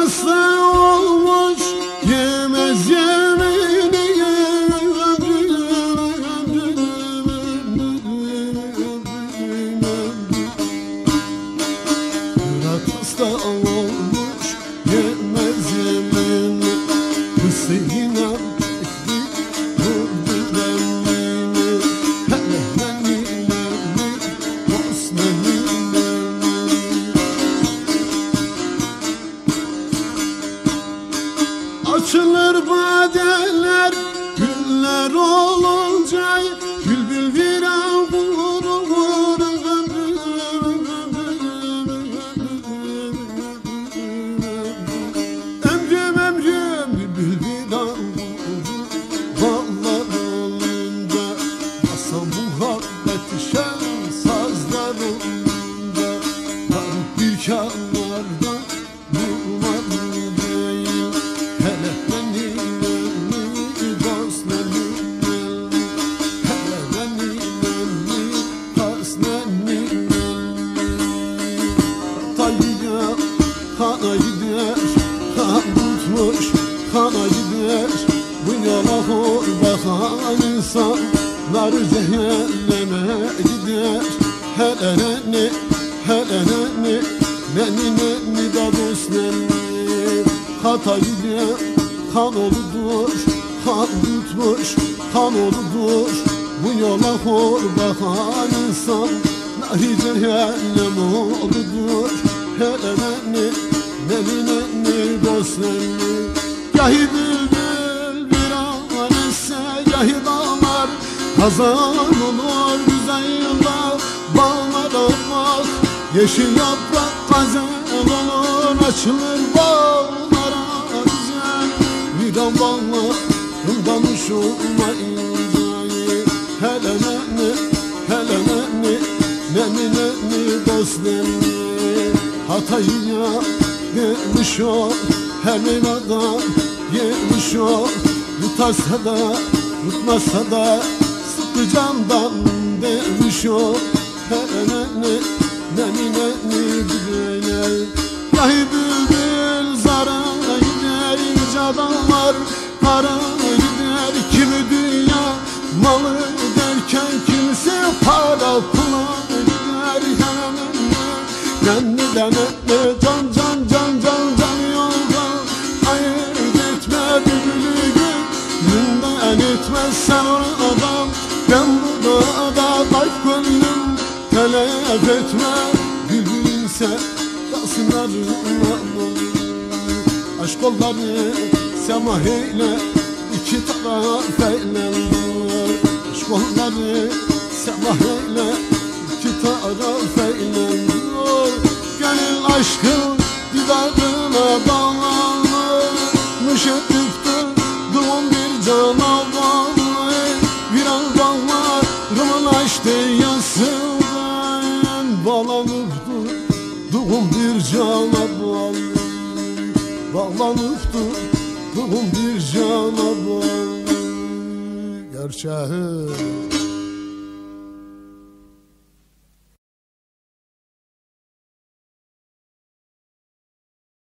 hasta olmuş Yemez yemini Murat hasta olmuş Yemez yemini Hüseyin Açılır badeler Güller olunca Bülbül viran vurur Ömrüm ömrüm Bülbül viran Ballar olunca Basa muhabbet şen Sazlar olunca Varıp bir kanlarda kana gider Kan tutmuş kana gider. Bu yola hor bakan insanlar Cehenneme gider. Hele ne hele ne Neni neni da dost neni Hata gider kan oludur Kan tutmuş kan oludur Bu yola hor bakan insan Nari cehennem oludur Hele neni neni neni dost neni Yahi bülbül bir an esse Yahi dağlar Hazan olur güzel yılda Bağlara bak Yeşil yaprak gazel olur Açılır bağlara güzel. Vidan bağlarından uçurma incayı Hele neni hele neni Neni neni dost neni. Hatay'a gelmiş o Her meyvada yemiş o Tutarsa da tutmazsa da Sıkı candan demiş o neni neni güzel Yahi bülbül zara gider ince adamlar. Para gider kimi dünya malı derken Kimisi para pula gider. Nenni nenni can can can can can etmezsen oradan Ben bu dağda kalp gönlüm. Telef etme bülbülse Kasınlarına Aşk kolları semah eyle iki taraf eylendir Aşk kolları semah eyle iki taraf eylendir Gönül aşkın didarına bağlanmış doğum bir canavar Bağlanıptı doğum bir canavar Gerçeği